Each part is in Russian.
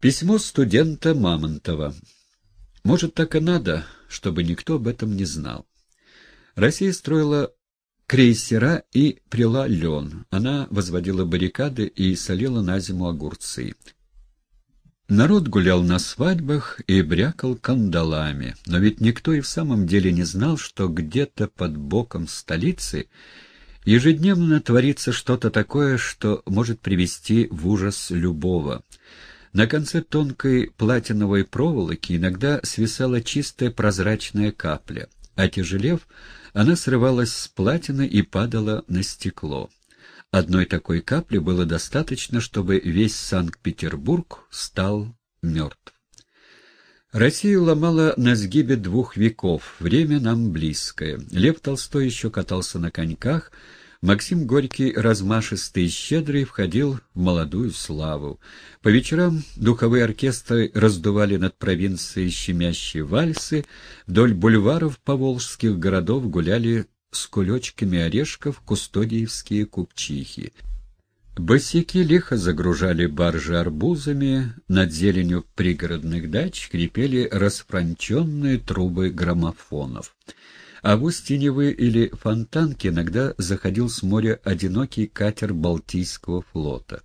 Письмо студента Мамонтова. Может, так и надо, чтобы никто об этом не знал. Россия строила крейсера и прила лен. Она возводила баррикады и солила на зиму огурцы. Народ гулял на свадьбах и брякал кандалами, но ведь никто и в самом деле не знал, что где-то под боком столицы ежедневно творится что-то такое, что может привести в ужас любого — на конце тонкой платиновой проволоки иногда свисала чистая прозрачная капля. Отяжелев, она срывалась с платины и падала на стекло. Одной такой капли было достаточно, чтобы весь Санкт-Петербург стал мертв. Россию ломала на сгибе двух веков, время нам близкое. Лев Толстой еще катался на коньках, Максим Горький, размашистый и щедрый, входил в молодую славу. По вечерам духовые оркестры раздували над провинцией щемящие вальсы, вдоль бульваров поволжских городов гуляли с кулечками орешков кустодиевские купчихи. Босики лихо загружали баржи арбузами, над зеленью пригородных дач крепели расфранченные трубы граммофонов а в Устиневы или Фонтанки иногда заходил с моря одинокий катер Балтийского флота.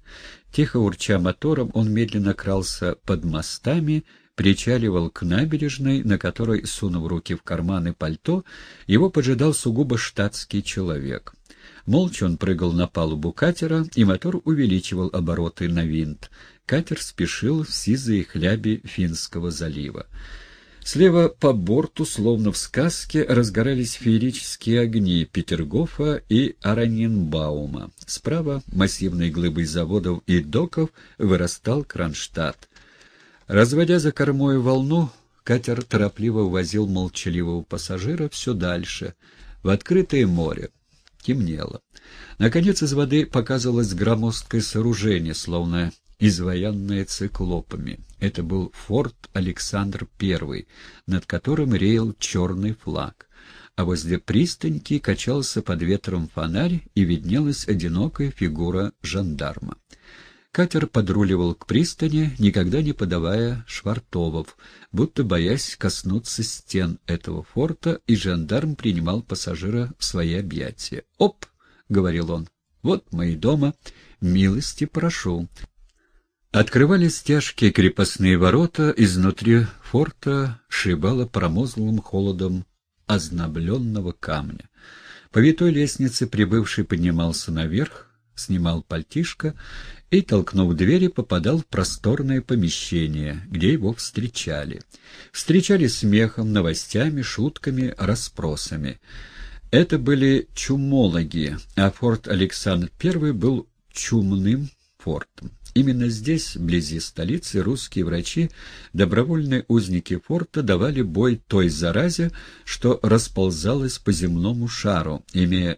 Тихо урча мотором, он медленно крался под мостами, причаливал к набережной, на которой, сунув руки в карманы пальто, его поджидал сугубо штатский человек. Молча он прыгал на палубу катера, и мотор увеличивал обороты на винт. Катер спешил в сизые хляби Финского залива. Слева по борту, словно в сказке, разгорались феерические огни Петергофа и Аранинбаума. Справа массивной глыбой заводов и доков вырастал Кронштадт. Разводя за кормой волну, катер торопливо увозил молчаливого пассажира все дальше, в открытое море. Темнело. Наконец из воды показывалось громоздкое сооружение, словно изваянное циклопами. Это был форт Александр I, над которым реял черный флаг. А возле пристаньки качался под ветром фонарь, и виднелась одинокая фигура жандарма. Катер подруливал к пристани, никогда не подавая швартовов, будто боясь коснуться стен этого форта, и жандарм принимал пассажира в свои объятия. «Оп!» — говорил он. «Вот мои дома. Милости прошу». Открывались тяжкие крепостные ворота, изнутри форта шибало промозглым холодом ознобленного камня. По витой лестнице прибывший поднимался наверх, снимал пальтишко и, толкнув двери, попадал в просторное помещение, где его встречали. Встречали смехом, новостями, шутками, расспросами. Это были чумологи, а форт Александр I был чумным фортом. Именно здесь, вблизи столицы, русские врачи, добровольные узники форта, давали бой той заразе, что расползалась по земному шару, имея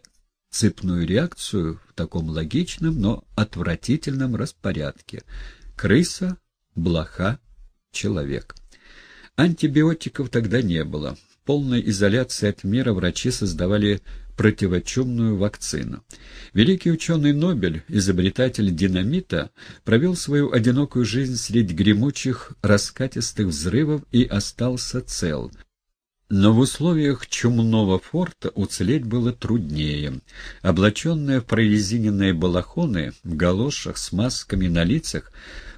цепную реакцию в таком логичном, но отвратительном распорядке. Крыса, блоха, человек. Антибиотиков тогда не было. В полной изоляции от мира врачи создавали противочумную вакцину. Великий ученый Нобель, изобретатель динамита, провел свою одинокую жизнь среди гремучих раскатистых взрывов и остался цел. Но в условиях чумного форта уцелеть было труднее. Облаченные в прорезиненные балахоны, в галошах с масками на лицах,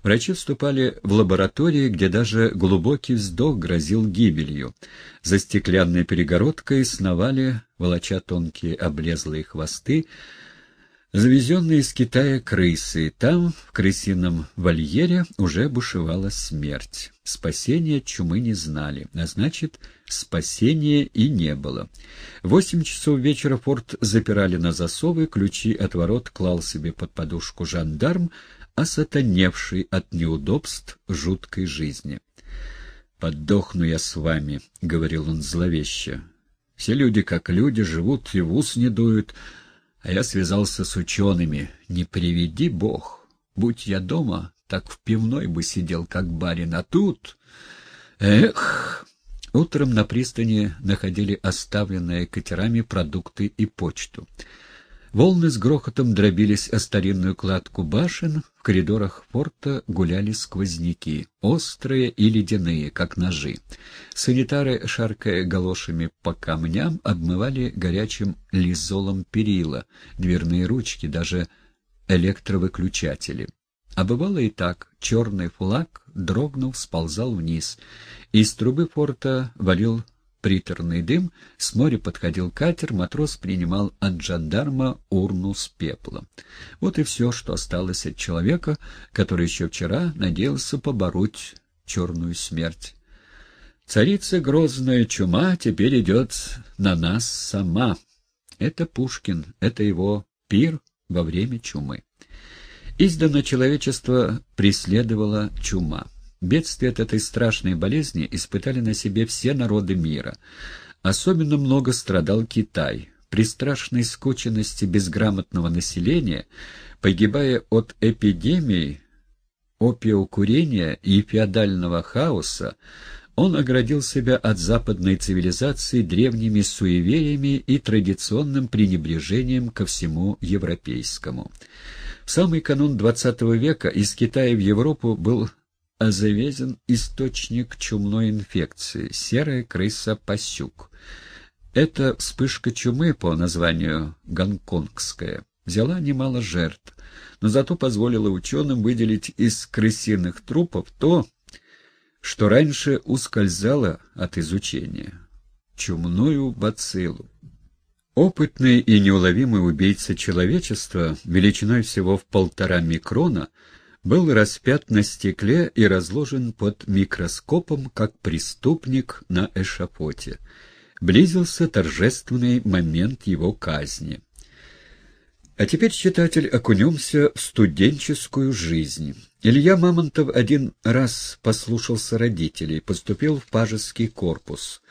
Врачи вступали в лаборатории, где даже глубокий вздох грозил гибелью. За стеклянной перегородкой сновали, волоча тонкие облезлые хвосты, завезенные из Китая крысы. Там, в крысином вольере, уже бушевала смерть. Спасения чумы не знали, а значит, спасения и не было. В восемь часов вечера форт запирали на засовы, ключи от ворот клал себе под подушку жандарм, осатаневший от неудобств жуткой жизни. «Подохну я с вами», — говорил он зловеще. «Все люди, как люди, живут и в ус не дуют, а я связался с учеными. Не приведи бог. Будь я дома, так в пивной бы сидел, как барин, а тут... Эх!» Утром на пристани находили оставленные катерами продукты и почту. Волны с грохотом дробились о старинную кладку башен, в коридорах форта гуляли сквозняки, острые и ледяные, как ножи. Санитары, шаркая галошами по камням, обмывали горячим лизолом перила, дверные ручки, даже электровыключатели. А бывало и так, черный флаг, дрогнув, сползал вниз, и из трубы форта валил приторный дым, с моря подходил катер, матрос принимал от жандарма урну с пеплом. Вот и все, что осталось от человека, который еще вчера надеялся побороть черную смерть. Царица грозная чума теперь идет на нас сама. Это Пушкин, это его пир во время чумы. Издавна человечество преследовала чума. Бедствие от этой страшной болезни испытали на себе все народы мира. Особенно много страдал Китай. При страшной скученности безграмотного населения, погибая от эпидемий, опиокурения и феодального хаоса, он оградил себя от западной цивилизации древними суевериями и традиционным пренебрежением ко всему европейскому. В самый канун XX века из Китая в Европу был а завезен источник чумной инфекции — серая крыса-пасюк. Эта вспышка чумы по названию гонконгская взяла немало жертв, но зато позволила ученым выделить из крысиных трупов то, что раньше ускользало от изучения — чумную бациллу. Опытный и неуловимый убийца человечества, величиной всего в полтора микрона — был распят на стекле и разложен под микроскопом, как преступник на эшафоте. Близился торжественный момент его казни. А теперь, читатель, окунемся в студенческую жизнь. Илья Мамонтов один раз послушался родителей, поступил в пажеский корпус.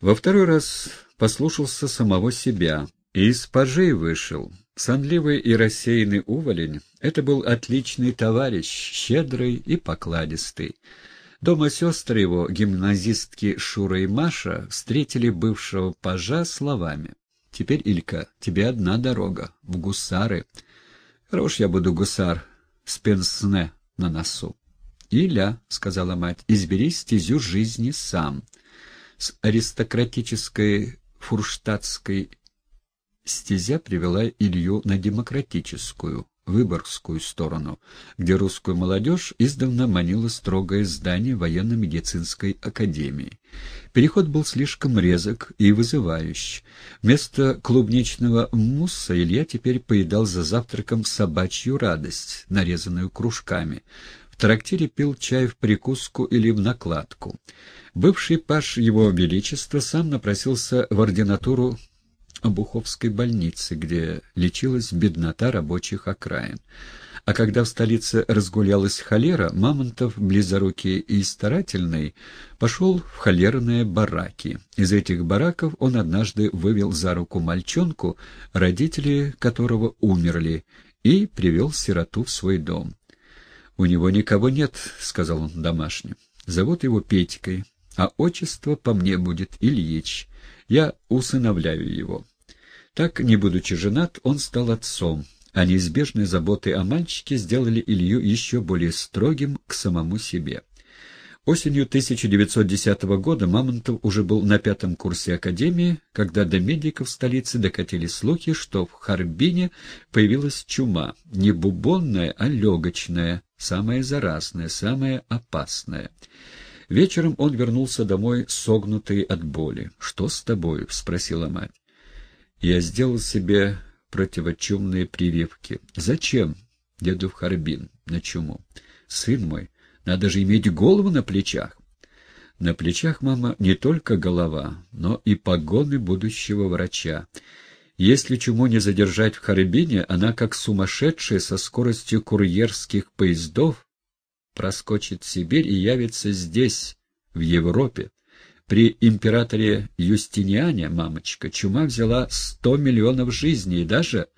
Во второй раз послушался самого себя и из пажей вышел. Сонливый и рассеянный уволень — это был отличный товарищ, щедрый и покладистый. Дома сестры его, гимназистки Шура и Маша, встретили бывшего пажа словами. «Теперь, Илька, тебе одна дорога, в гусары. Хорош я буду гусар, с пенсне на носу». «Иля», — сказала мать, — «избери стезю жизни сам». С аристократической фурштадтской стезя привела Илью на демократическую, выборгскую сторону, где русскую молодежь издавна манило строгое здание военно-медицинской академии. Переход был слишком резок и вызывающий. Вместо клубничного мусса Илья теперь поедал за завтраком собачью радость, нарезанную кружками. В трактире пил чай в прикуску или в накладку. Бывший паш Его Величества сам напросился в ординатуру Обуховской больнице, где лечилась беднота рабочих окраин. А когда в столице разгулялась холера, Мамонтов, близорукий и старательный, пошел в холерные бараки. Из этих бараков он однажды вывел за руку мальчонку, родители которого умерли, и привел сироту в свой дом. «У него никого нет», — сказал он домашним. «Зовут его Петькой, а отчество по мне будет Ильич. Я усыновляю его». Так, не будучи женат, он стал отцом, а неизбежные заботы о мальчике сделали Илью еще более строгим к самому себе. Осенью 1910 года Мамонтов уже был на пятом курсе академии, когда до медиков столицы докатили слухи, что в Харбине появилась чума, не бубонная, а легочная, самая заразная, самая опасная. Вечером он вернулся домой согнутый от боли. «Что с тобой?» — спросила мать. Я сделал себе противочумные прививки. Зачем? Деду в Харбин. На чуму. Сын мой, надо же иметь голову на плечах. На плечах, мама, не только голова, но и погоны будущего врача. Если чуму не задержать в Харбине, она, как сумасшедшая со скоростью курьерских поездов, проскочит Сибирь и явится здесь, в Европе. При императоре Юстиниане, мамочка, чума взяла сто миллионов жизней и даже,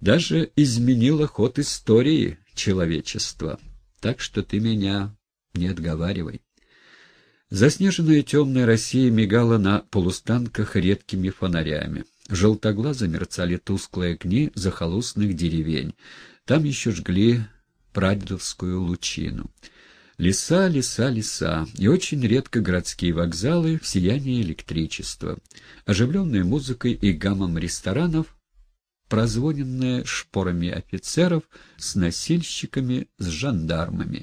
даже изменила ход истории человечества. Так что ты меня не отговаривай. Заснеженная темная Россия мигала на полустанках редкими фонарями. Желтоглазо мерцали тусклые огни захолустных деревень. Там еще жгли прадедовскую лучину. Леса, леса, леса, и очень редко городские вокзалы в сиянии электричества. Оживленные музыкой и гамом ресторанов, прозвоненные шпорами офицеров с носильщиками, с жандармами.